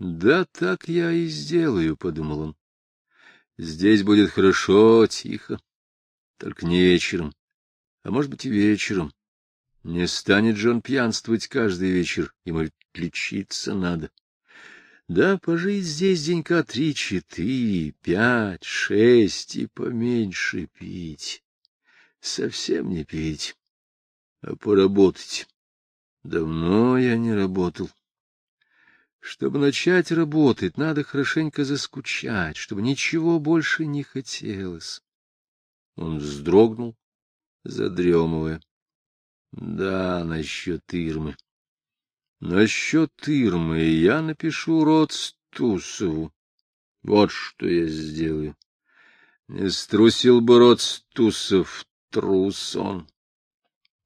Да так я и сделаю, — подумал он. Здесь будет хорошо, тихо, только не вечером, а может быть и вечером. Не станет же он пьянствовать каждый вечер, ему лечиться надо. Да, пожить здесь денька три-четыре, пять, шесть и поменьше пить. Совсем не пить, а поработать. Давно я не работал. Чтобы начать работать, надо хорошенько заскучать, чтобы ничего больше не хотелось. Он вздрогнул, задремывая. Да, насчет Ирмы. Насчет Ирмы я напишу род Стусову. Вот что я сделаю. Не струсил бы род Стусов, трус он.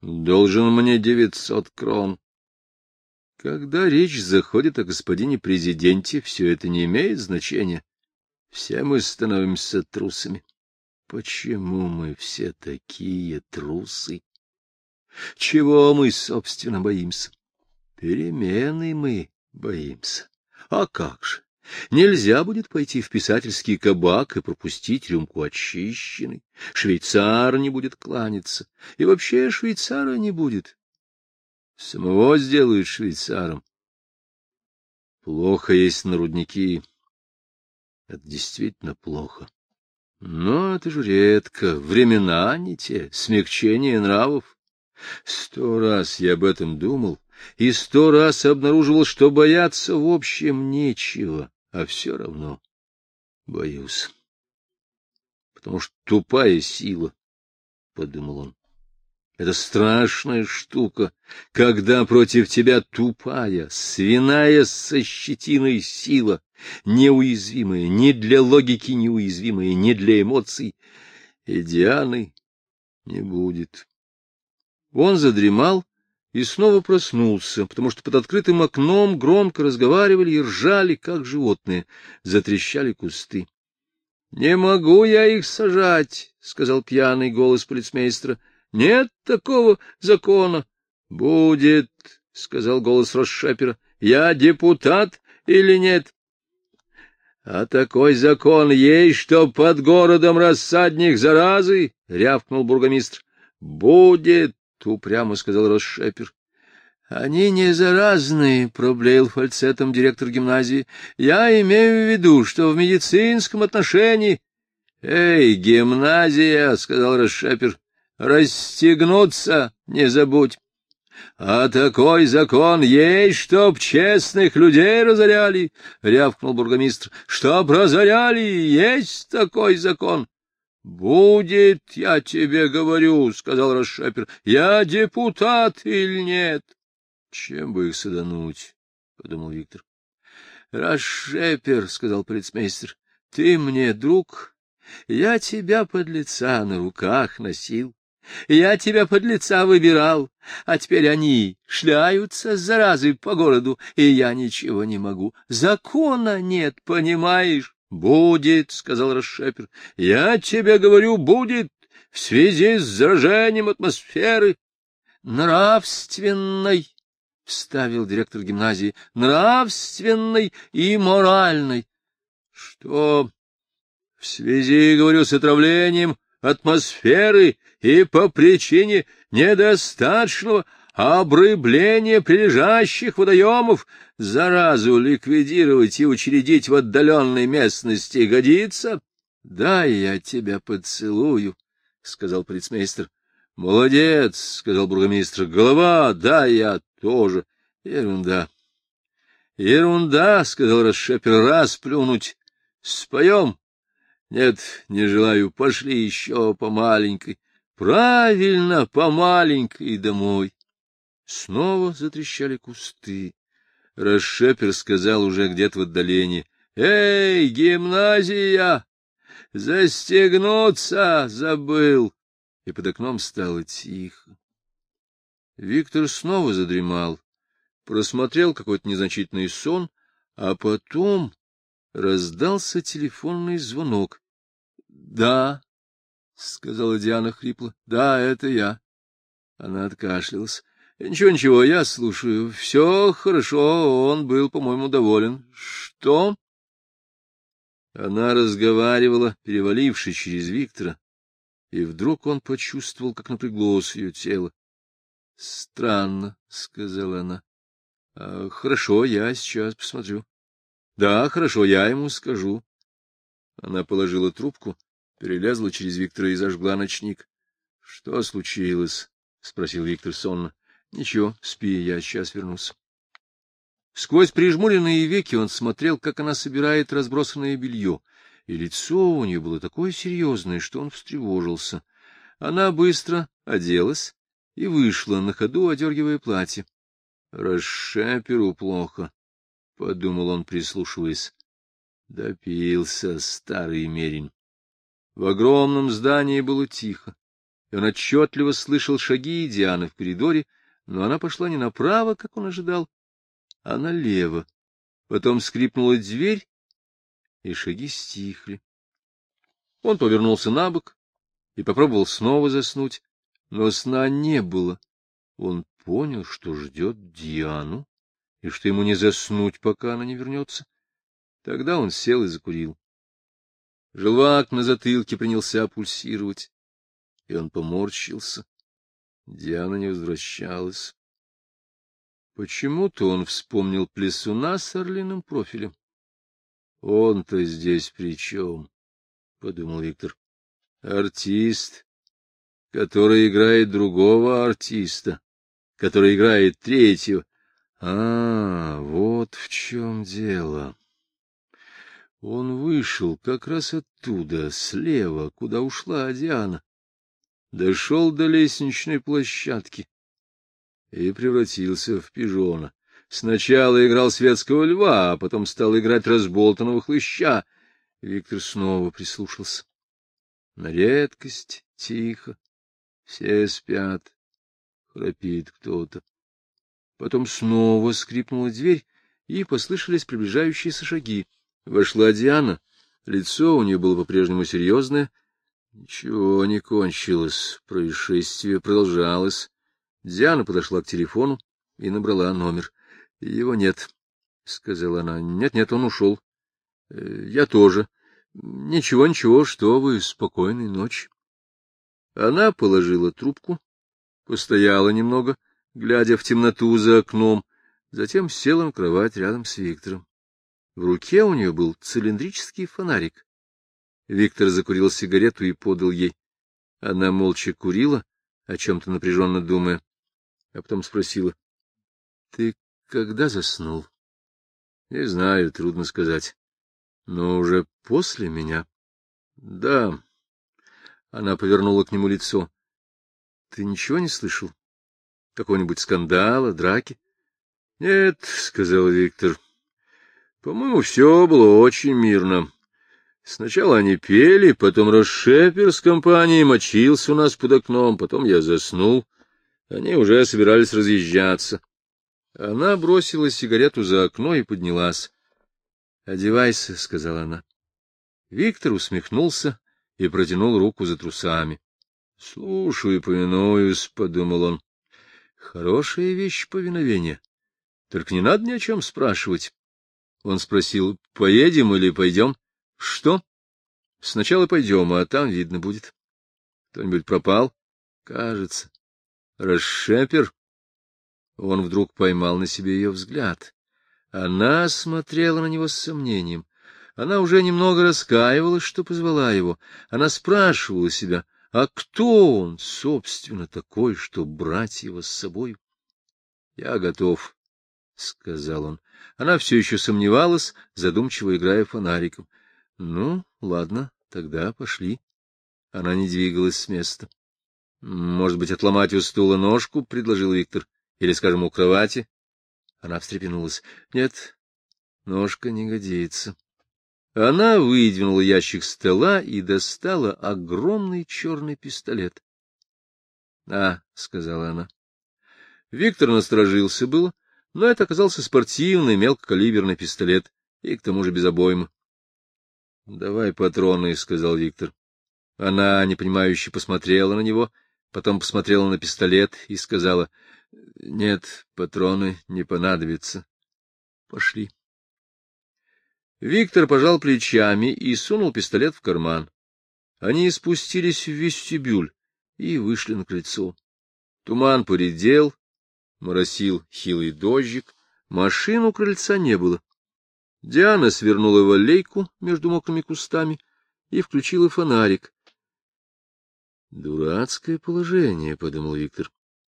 Должен мне девятьсот крон. Когда речь заходит о господине президенте, все это не имеет значения. Все мы становимся трусами. Почему мы все такие трусы? Чего мы, собственно, боимся? Перемены мы боимся. А как же? Нельзя будет пойти в писательский кабак и пропустить рюмку очищенной. Швейцар не будет кланяться. И вообще швейцара не будет. Самого сделают швейцаром. Плохо есть на рудники. Это действительно плохо. Но это же редко. Времена не те, смягчение нравов. Сто раз я об этом думал, и сто раз обнаруживал, что бояться в общем нечего, а все равно боюсь. Потому что тупая сила, — подумал он. Это страшная штука, когда против тебя тупая, свиная со щетиной сила, неуязвимая, ни для логики неуязвимая, ни для эмоций. И Дианы не будет. Он задремал и снова проснулся, потому что под открытым окном громко разговаривали и ржали, как животные, затрещали кусты. — Не могу я их сажать, — сказал пьяный голос полицмейстера. — Нет такого закона. — Будет, — сказал голос Росшапера. — Я депутат или нет? — А такой закон есть, что под городом рассадник заразы, — рявкнул бургомистр. — Будет, — упрямо сказал Росшепер. — Они не заразные, — проблеял фальцетом директор гимназии. — Я имею в виду, что в медицинском отношении... — Эй, гимназия, — сказал Росшепер, — расстегнуться не забудь. — А такой закон есть, чтоб честных людей разоряли, — рявкнул бургомистр. — Чтоб разоряли, есть такой закон. — Будет, я тебе говорю, — сказал Расшапер. — Я депутат или нет? — Чем бы их садануть? — подумал Виктор. — Расшепер, — сказал полицмейстер, — ты мне друг. Я тебя под лица на руках носил. Я тебя под лица выбирал, а теперь они шляются с заразой по городу, и я ничего не могу. Закона нет, понимаешь? Будет, — сказал Расшепер. — Я тебе говорю, будет, в связи с заражением атмосферы. — Нравственной, — вставил директор гимназии, — нравственной и моральной. — Что? — В связи, говорю, с отравлением атмосферы и по причине недостаточного обрыбление прилежащих водоемов, заразу ликвидировать и учредить в отдаленной местности годится? — Да, я тебя поцелую, — сказал полицмейстер. — Молодец, — сказал бургомистр. — Голова, да, я тоже. Ерунда. — Ерунда, — сказал Расшепер, — раз плюнуть. — Споем? — Нет, не желаю. Пошли еще по маленькой. — Правильно, по маленькой домой. Снова затрещали кусты. Расшепер сказал уже где-то в отдалении. — Эй, гимназия! Застегнуться забыл! И под окном стало тихо. Виктор снова задремал, просмотрел какой-то незначительный сон, а потом раздался телефонный звонок. — Да, — сказала Диана хрипло, — да, это я. Она откашлялась. — Ничего, ничего, я слушаю. Все хорошо, он был, по-моему, доволен. — Что? Она разговаривала, перевалившись через Виктора, и вдруг он почувствовал, как напряглось ее тело. — Странно, — сказала она. — Хорошо, я сейчас посмотрю. — Да, хорошо, я ему скажу. Она положила трубку, перелезла через Виктора и зажгла ночник. — Что случилось? — спросил Виктор сонно. — Ничего, спи, я сейчас вернусь. Сквозь прижмуренные веки он смотрел, как она собирает разбросанное белье, и лицо у нее было такое серьезное, что он встревожился. Она быстро оделась и вышла, на ходу одергивая платье. Расшеперу плохо, — подумал он, прислушиваясь. Допился старый мерин. В огромном здании было тихо, и он отчетливо слышал шаги Дианы в коридоре, но она пошла не направо, как он ожидал, а налево. Потом скрипнула дверь, и шаги стихли. Он повернулся на бок и попробовал снова заснуть, но сна не было. Он понял, что ждет Диану, и что ему не заснуть, пока она не вернется. Тогда он сел и закурил. Желвак на затылке принялся пульсировать, и он поморщился. Диана не возвращалась. Почему-то он вспомнил плесуна с орлиным профилем. — Он-то здесь при чем? — подумал Виктор. — Артист, который играет другого артиста, который играет третьего. А, вот в чем дело. Он вышел как раз оттуда, слева, куда ушла Диана. Дошел до лестничной площадки и превратился в пижона. Сначала играл светского льва, а потом стал играть разболтанного хлыща. Виктор снова прислушался. На редкость тихо. Все спят. Храпит кто-то. Потом снова скрипнула дверь, и послышались приближающиеся шаги. Вошла Диана. Лицо у нее было по-прежнему серьезное. Ничего не кончилось. Происшествие продолжалось. Диана подошла к телефону и набрала номер. — Его нет, — сказала она. Нет, — Нет-нет, он ушел. Э, — Я тоже. — Ничего, ничего, что вы, спокойной ночи. Она положила трубку, постояла немного, глядя в темноту за окном, затем села на кровать рядом с Виктором. В руке у нее был цилиндрический фонарик. Виктор закурил сигарету и подал ей. Она молча курила, о чем-то напряженно думая, а потом спросила. — Ты когда заснул? — Не знаю, трудно сказать. — Но уже после меня? — Да, она повернула к нему лицо. — Ты ничего не слышал? Какого-нибудь скандала, драки? — Нет, — сказал Виктор. — По-моему, все было очень мирно. Сначала они пели, потом Рошепер с компанией мочился у нас под окном, потом я заснул. Они уже собирались разъезжаться. Она бросила сигарету за окно и поднялась. — Одевайся, — сказала она. Виктор усмехнулся и протянул руку за трусами. — Слушаю и повинуюсь, — подумал он. — Хорошая вещь повиновение. Только не надо ни о чем спрашивать. Он спросил, — поедем или пойдем? — Что? — Сначала пойдем, а там видно будет. Кто-нибудь пропал? — Кажется. — Расшепер? Он вдруг поймал на себе ее взгляд. Она смотрела на него с сомнением. Она уже немного раскаивалась, что позвала его. Она спрашивала себя, а кто он, собственно, такой, что брать его с собой? — Я готов, — сказал он. Она все еще сомневалась, задумчиво играя фонариком. — Ну, ладно, тогда пошли. Она не двигалась с места. — Может быть, отломать у стула ножку? — предложил Виктор. — Или, скажем, у кровати? Она встрепенулась. — Нет, ножка не годится. Она выдвинула ящик стола и достала огромный черный пистолет. — А, — сказала она. Виктор насторожился было, но это оказался спортивный мелкокалиберный пистолет, и к тому же без обоймы. — Давай патроны, — сказал Виктор. Она, непонимающе, посмотрела на него, потом посмотрела на пистолет и сказала, —— Нет, патроны не понадобятся. Пошли. Виктор пожал плечами и сунул пистолет в карман. Они спустились в вестибюль и вышли на крыльцо. Туман поредел, моросил хилый дождик, машин у крыльца не было. Диана свернула в аллейку между мокрыми кустами и включила фонарик. «Дурацкое положение», — подумал Виктор.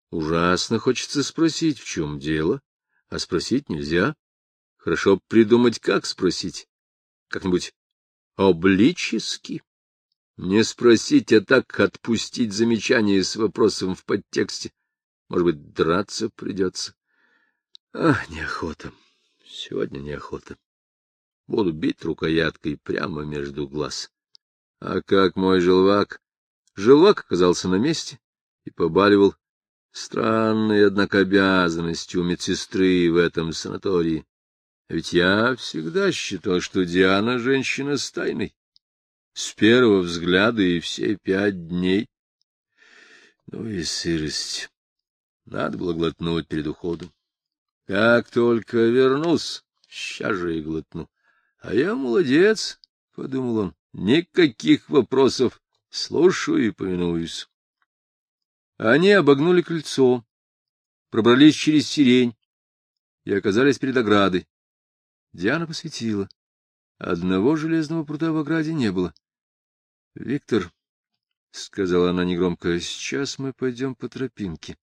«Ужасно хочется спросить, в чем дело, а спросить нельзя. Хорошо придумать, как спросить. Как-нибудь облически. Не спросить, а так отпустить замечание с вопросом в подтексте. Может быть, драться придется. Ах, неохота. Сегодня неохота. Буду бить рукояткой прямо между глаз. А как мой желвак? Желвак оказался на месте и побаливал. Странной, однако, обязанностью у медсестры в этом санатории. Ведь я всегда считал, что Диана — женщина с тайной. С первого взгляда и все пять дней. Ну и сырость. Надо было глотнуть перед уходом. Как только вернусь, сейчас же и глотну. А я молодец, — подумал он, — никаких вопросов. Слушаю и повинуюсь. Они обогнули крыльцо, пробрались через сирень и оказались перед оградой. Диана посветила. Одного железного прута в ограде не было. — Виктор, — сказала она негромко, — сейчас мы пойдем по тропинке.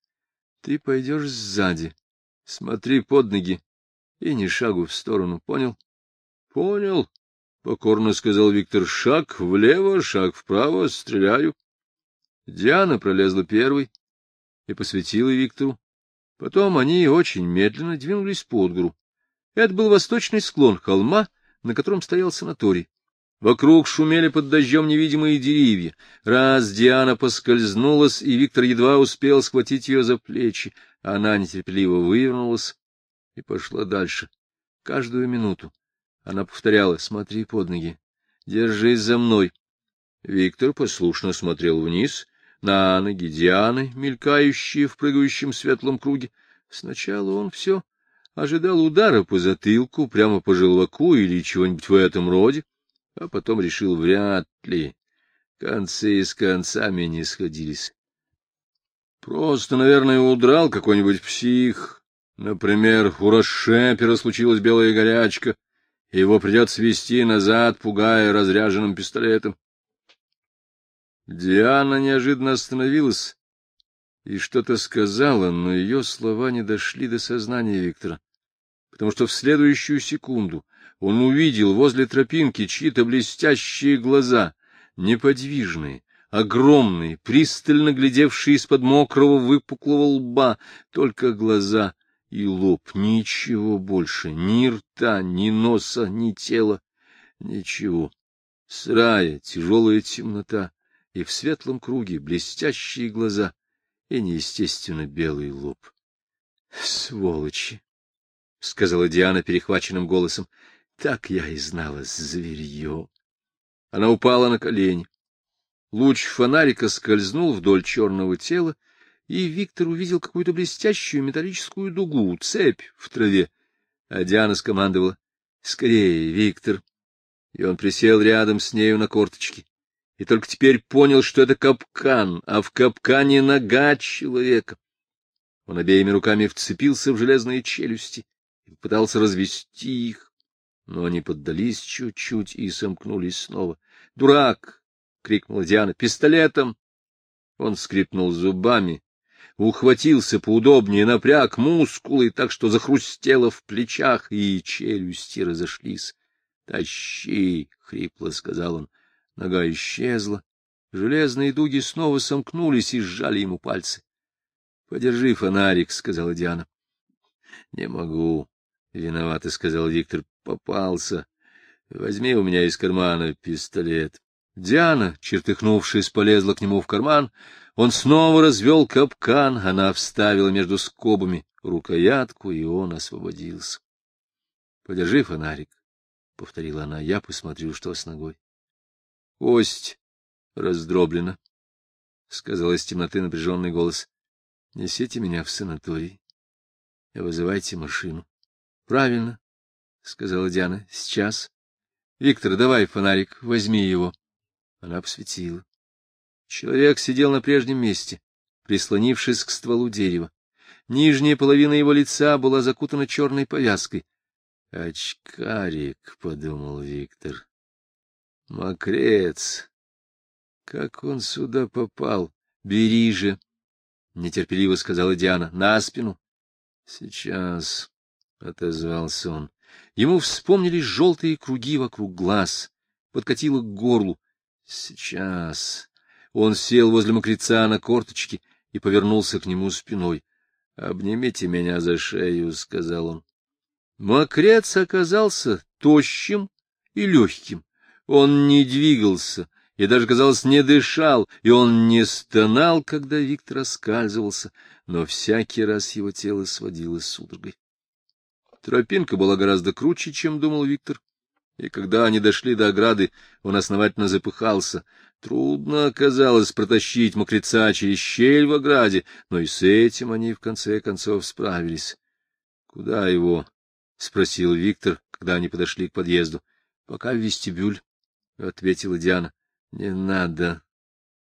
Ты пойдешь сзади. Смотри под ноги и ни шагу в сторону, понял? — Понял, — покорно сказал Виктор. — Шаг влево, шаг вправо, стреляю. Диана пролезла первой и посветила Виктору. Потом они очень медленно двинулись под гору. Это был восточный склон холма, на котором стоял санаторий. Вокруг шумели под дождем невидимые деревья. Раз Диана поскользнулась, и Виктор едва успел схватить ее за плечи. Она нетерпеливо вывернулась и пошла дальше. Каждую минуту она повторяла «Смотри под ноги, держись за мной». Виктор послушно смотрел вниз, на ноги Дианы, мелькающие в прыгающем светлом круге. Сначала он все ожидал удара по затылку, прямо по желваку или чего-нибудь в этом роде, а потом решил вряд ли. Концы с концами не сходились. Просто, наверное, удрал какой-нибудь псих. Например, у Рошепера случилась белая горячка, и его придется вести назад, пугая разряженным пистолетом. Диана неожиданно остановилась и что-то сказала, но ее слова не дошли до сознания Виктора потому что в следующую секунду он увидел возле тропинки чьи-то блестящие глаза, неподвижные, огромные, пристально глядевшие из-под мокрого выпуклого лба, только глаза и лоб, ничего больше, ни рта, ни носа, ни тела, ничего. Сырая, тяжелая темнота, и в светлом круге блестящие глаза, и неестественно белый лоб. Сволочи! — сказала Диана перехваченным голосом. — Так я и знала, зверье. Она упала на колени. Луч фонарика скользнул вдоль черного тела, и Виктор увидел какую-то блестящую металлическую дугу, цепь в траве. А Диана скомандовала — Скорее, Виктор! И он присел рядом с нею на корточки. И только теперь понял, что это капкан, а в капкане нога человека. Он обеими руками вцепился в железные челюсти и попытался развести их, но они поддались чуть-чуть и сомкнулись снова. «Дурак!» — крикнула Диана. «Пистолетом!» Он скрипнул зубами, ухватился поудобнее, напряг мускулы, так что захрустело в плечах, и челюсти разошлись. «Тащи!» — хрипло сказал он. Нога исчезла. Железные дуги снова сомкнулись и сжали ему пальцы. — Подержи фонарик, — сказала Диана. — Не могу. — Виновато, — сказал Виктор. — Попался. Возьми у меня из кармана пистолет. Диана, чертыхнувшись, полезла к нему в карман. Он снова развел капкан, она вставила между скобами рукоятку, и он освободился. — Подержи фонарик, — повторила она, — я посмотрю, что с ногой. — Кость раздроблена, — сказал из темноты напряженный голос. — Несите меня в санаторий. Вызывайте машину. — Правильно, — сказала Диана. — Сейчас. — Виктор, давай фонарик, возьми его. Она посветила. Человек сидел на прежнем месте, прислонившись к стволу дерева. Нижняя половина его лица была закутана черной повязкой. — Очкарик, — подумал Виктор. — Мокрец. Как он сюда попал? Бери же, — нетерпеливо сказала Диана, — на спину. — Сейчас, — отозвался он. Ему вспомнились желтые круги вокруг глаз, подкатило к горлу. — Сейчас. Он сел возле мокреца на корточки и повернулся к нему спиной. — Обнимите меня за шею, — сказал он. Мокрец оказался тощим и легким. Он не двигался и даже, казалось, не дышал, и он не стонал, когда Виктор оскальзывался, но всякий раз его тело сводилось судорогой. Тропинка была гораздо круче, чем думал Виктор, и когда они дошли до ограды, он основательно запыхался. Трудно оказалось протащить мокреца через щель в ограде, но и с этим они в конце концов справились. — Куда его? — спросил Виктор, когда они подошли к подъезду. — Пока в вестибюль, — ответила Диана. — Не надо.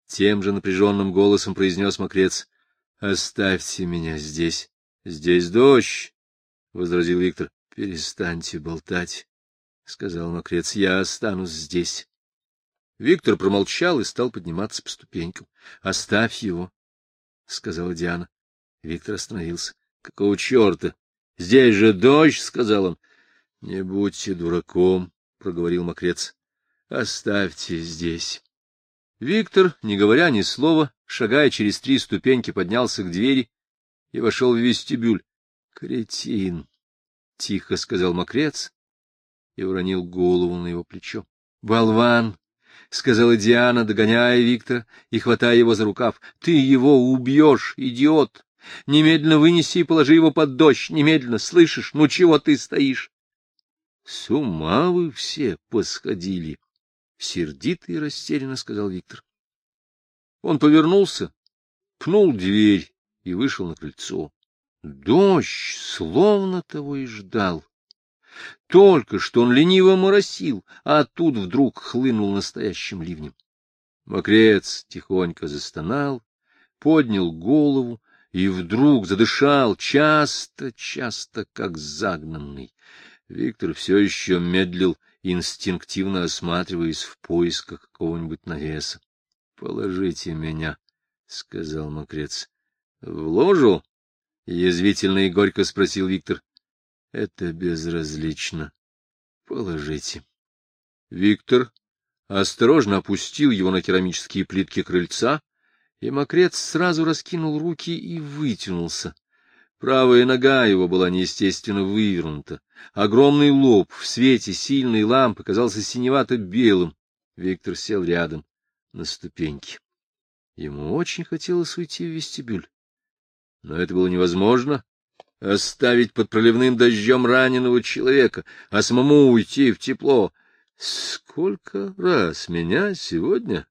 Тем же напряженным голосом произнес мокрец. — Оставьте меня здесь. — Здесь дождь, — возразил Виктор. — Перестаньте болтать, — сказал мокрец. — Я останусь здесь. Виктор промолчал и стал подниматься по ступенькам. — Оставь его, — сказала Диана. Виктор остановился. — Какого черта? Здесь же дождь, — сказал он. — Не будьте дураком, — проговорил мокрец. — Оставьте здесь. Виктор, не говоря ни слова, шагая через три ступеньки, поднялся к двери и вошел в вестибюль. — Кретин! — тихо сказал мокрец и уронил голову на его плечо. — Болван! — сказала Диана, догоняя Виктора и хватая его за рукав. — Ты его убьешь, идиот! Немедленно вынеси и положи его под дождь, немедленно, слышишь? Ну чего ты стоишь? — С ума вы все посходили! — сердито и растерянно сказал Виктор. Он повернулся, пнул дверь и вышел на крыльцо. Дождь словно того и ждал. Только что он лениво моросил, а тут вдруг хлынул настоящим ливнем. Мокрец тихонько застонал, поднял голову и вдруг задышал часто-часто, как загнанный. Виктор все еще медлил, инстинктивно осматриваясь в поисках какого-нибудь навеса. — Положите меня, — сказал мокрец. — В ложу? — язвительно и горько спросил Виктор. — Это безразлично. Положите. Виктор осторожно опустил его на керамические плитки крыльца, и мокрец сразу раскинул руки и вытянулся. Правая нога его была неестественно вывернута. Огромный лоб в свете сильной лампы казался синевато-белым. Виктор сел рядом на ступеньки. Ему очень хотелось уйти в вестибюль. Но это было невозможно. Оставить под проливным дождем раненого человека, а самому уйти в тепло. Сколько раз меня сегодня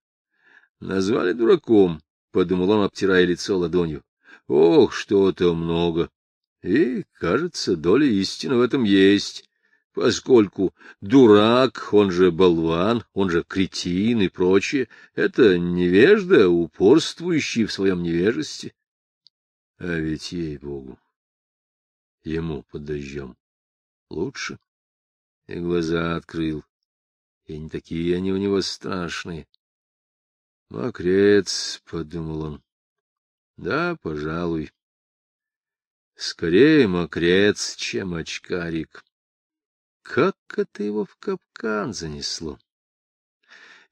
назвали дураком, — подумал он, обтирая лицо ладонью. Ох, что-то много. И, кажется, доля истины в этом есть, поскольку дурак, он же болван, он же кретин и прочее, это невежда, упорствующий в своем невежестве. А ведь, ей-богу, ему под дождем лучше. И глаза открыл, и не такие они у него страшные. Мокрец, — подумал он, — да, пожалуй. Скорее мокрец, чем очкарик. Как это его в капкан занесло?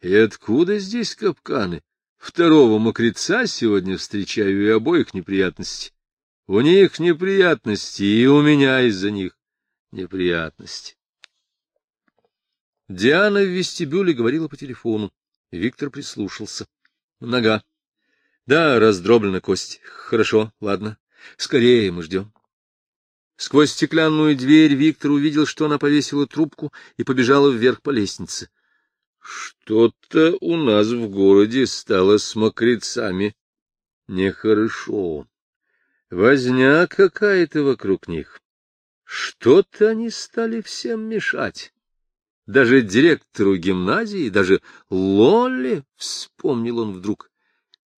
И откуда здесь капканы? Второго мокреца сегодня встречаю и обоих неприятности. У них неприятности, и у меня из-за них неприятности. Диана в вестибюле говорила по телефону. Виктор прислушался. Нога. Да, раздроблена кость. Хорошо, ладно. Скорее мы ждем. Сквозь стеклянную дверь Виктор увидел, что она повесила трубку и побежала вверх по лестнице. Что-то у нас в городе стало с мокрецами нехорошо. Возня какая-то вокруг них. Что-то они стали всем мешать. Даже директору гимназии, даже Лоле, — вспомнил он вдруг.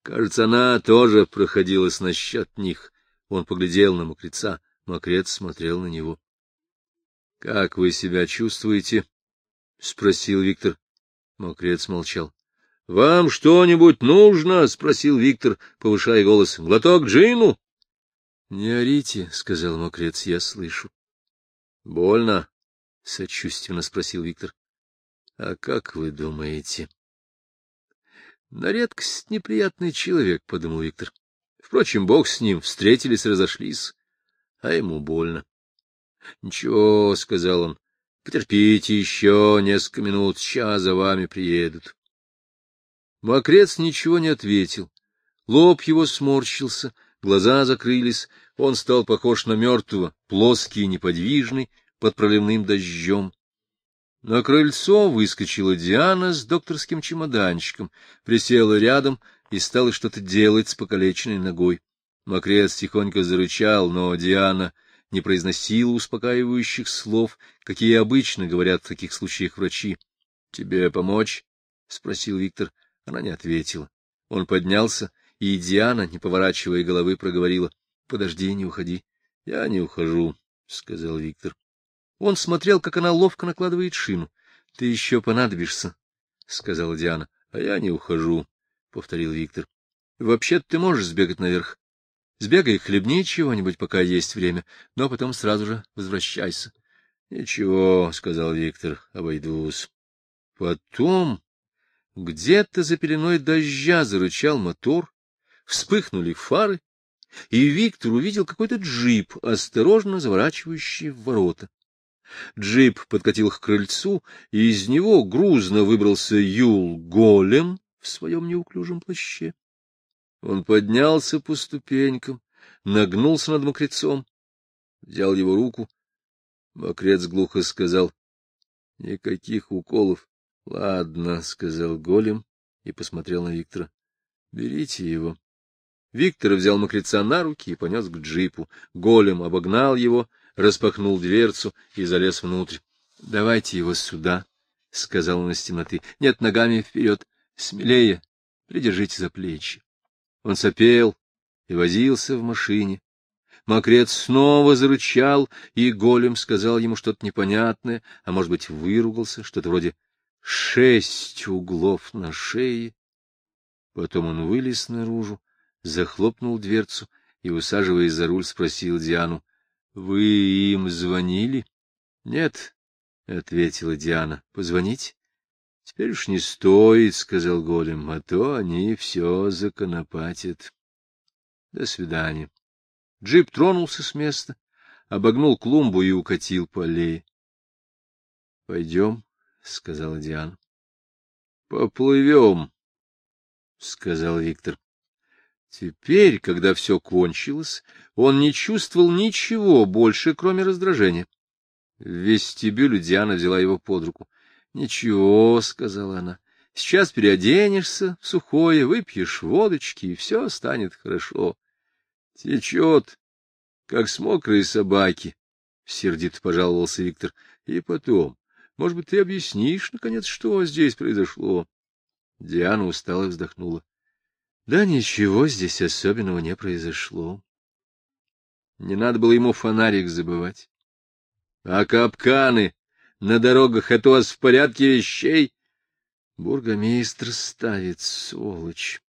Кажется, она тоже проходилась насчет них. Он поглядел на мокреца. Мокрец смотрел на него. — Как вы себя чувствуете? — спросил Виктор. Мокрец молчал. — Вам что-нибудь нужно? — спросил Виктор, повышая голос. — Глоток джину? — Не орите, — сказал Мокрец, — я слышу. — Больно? — сочувственно спросил Виктор. — А как вы думаете? — На редкость неприятный человек, — подумал Виктор. Впрочем, бог с ним, встретились, разошлись, а ему больно. — Ничего, — сказал он, — потерпите еще несколько минут, сейчас за вами приедут. Мокрец ничего не ответил. Лоб его сморщился, глаза закрылись, он стал похож на мертвого, плоский и неподвижный, под проливным дождем. На крыльцо выскочила Диана с докторским чемоданчиком, присела рядом и стала что-то делать с покалеченной ногой. Мокрец тихонько зарычал, но Диана не произносила успокаивающих слов, какие обычно говорят в таких случаях врачи. — Тебе помочь? — спросил Виктор. Она не ответила. Он поднялся, и Диана, не поворачивая головы, проговорила. — Подожди, не уходи. — Я не ухожу, — сказал Виктор. Он смотрел, как она ловко накладывает шину. — Ты еще понадобишься, — сказала Диана. — А я не ухожу, — повторил Виктор. — Вообще-то ты можешь сбегать наверх. Сбегай, хлебни чего-нибудь, пока есть время, но потом сразу же возвращайся. — Ничего, — сказал Виктор, — обойдусь. Потом где-то за пеленой дождя зарычал мотор, вспыхнули фары, и Виктор увидел какой-то джип, осторожно заворачивающий в ворота. Джип подкатил к крыльцу, и из него грузно выбрался Юл Голем в своем неуклюжем плаще. Он поднялся по ступенькам, нагнулся над мокрецом, взял его руку. Мокрец глухо сказал, — Никаких уколов. — Ладно, — сказал голем и посмотрел на Виктора. — Берите его. Виктор взял мокреца на руки и понес к джипу. Голем обогнал его, распахнул дверцу и залез внутрь. — Давайте его сюда, — сказал он из темноты. — Нет, ногами вперед. Смелее. Придержите за плечи. Он сопел и возился в машине. Мокрец снова зарычал, и голем сказал ему что-то непонятное, а, может быть, выругался, что-то вроде «шесть углов на шее». Потом он вылез наружу, захлопнул дверцу и, усаживаясь за руль, спросил Диану, — Вы им звонили? — Нет, — ответила Диана. — Позвонить? — Теперь уж не стоит, — сказал голем, — а то они все законопатят. До свидания. Джип тронулся с места, обогнул клумбу и укатил по аллее. — Пойдем, — сказала Диана. — Поплывем, — сказал Виктор. Теперь, когда все кончилось, он не чувствовал ничего больше, кроме раздражения. В вестибюле Диана взяла его под руку. — Ничего, — сказала она, — сейчас переоденешься в сухое, выпьешь водочки, и все станет хорошо. — Течет, как с мокрой собаки, — сердито пожаловался Виктор. — И потом, может быть, ты объяснишь, наконец, что здесь произошло? Диана устало вздохнула. — Да ничего здесь особенного не произошло. Не надо было ему фонарик забывать. А капканы на дорогах — это у вас в порядке вещей? Бургомистр ставит, сволочь.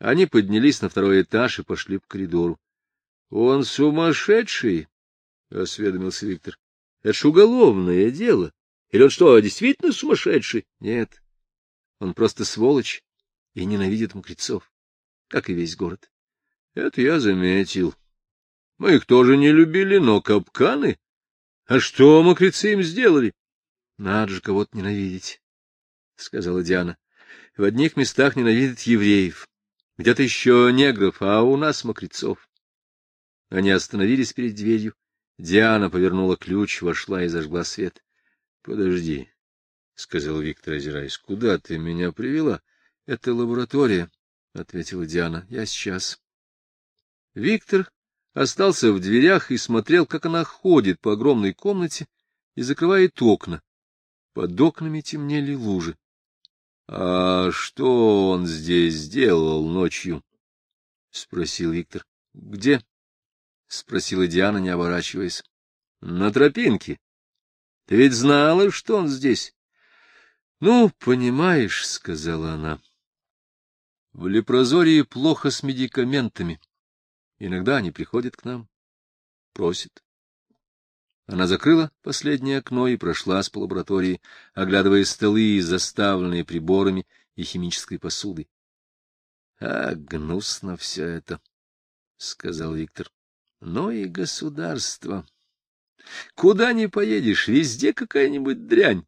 Они поднялись на второй этаж и пошли по коридору. — Он сумасшедший, — осведомился Виктор. — Это ж уголовное дело. Или он что, действительно сумасшедший? — Нет, он просто сволочь и ненавидит мокрецов, как и весь город. — Это я заметил. Мы их тоже не любили, но капканы а что мокрецы им сделали? — Надо же кого-то ненавидеть, — сказала Диана. — В одних местах ненавидят евреев, где-то еще негров, а у нас мокрецов. Они остановились перед дверью. Диана повернула ключ, вошла и зажгла свет. — Подожди, — сказал Виктор, озираясь. — Куда ты меня привела? — Это лаборатория, — ответила Диана. — Я сейчас. Виктор остался в дверях и смотрел, как она ходит по огромной комнате и закрывает окна. Под окнами темнели лужи. — А что он здесь сделал ночью? — спросил Виктор. — Где? — спросила Диана, не оборачиваясь. — На тропинке. Ты ведь знала, что он здесь? — Ну, понимаешь, — сказала она, — в лепрозории плохо с медикаментами. Иногда они приходят к нам, просят. Она закрыла последнее окно и прошлась по лаборатории, оглядывая столы, заставленные приборами и химической посудой. — А, гнусно все это, — сказал Виктор. — Но и государство. Куда ни поедешь, везде какая-нибудь дрянь.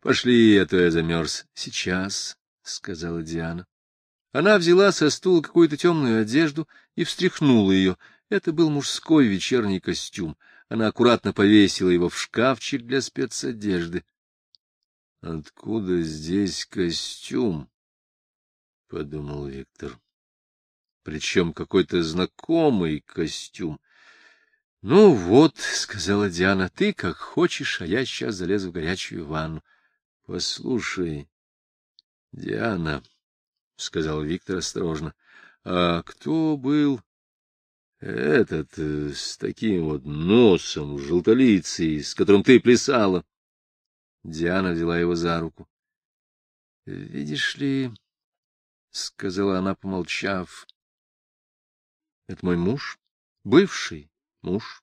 Пошли, а то я замерз. — Сейчас, — сказала Диана. Она взяла со стула какую-то темную одежду и встряхнула ее. Это был мужской вечерний костюм. Она аккуратно повесила его в шкафчик для спецодежды. — Откуда здесь костюм? — подумал Виктор. — Причем какой-то знакомый костюм. — Ну вот, — сказала Диана, — ты как хочешь, а я сейчас залезу в горячую ванну. — Послушай, Диана, — сказал Виктор осторожно, — а кто был этот э, с таким вот носом, желтолицей, с которым ты плясала? Диана взяла его за руку. — Видишь ли, — сказала она, помолчав, — это мой муж, бывший муж.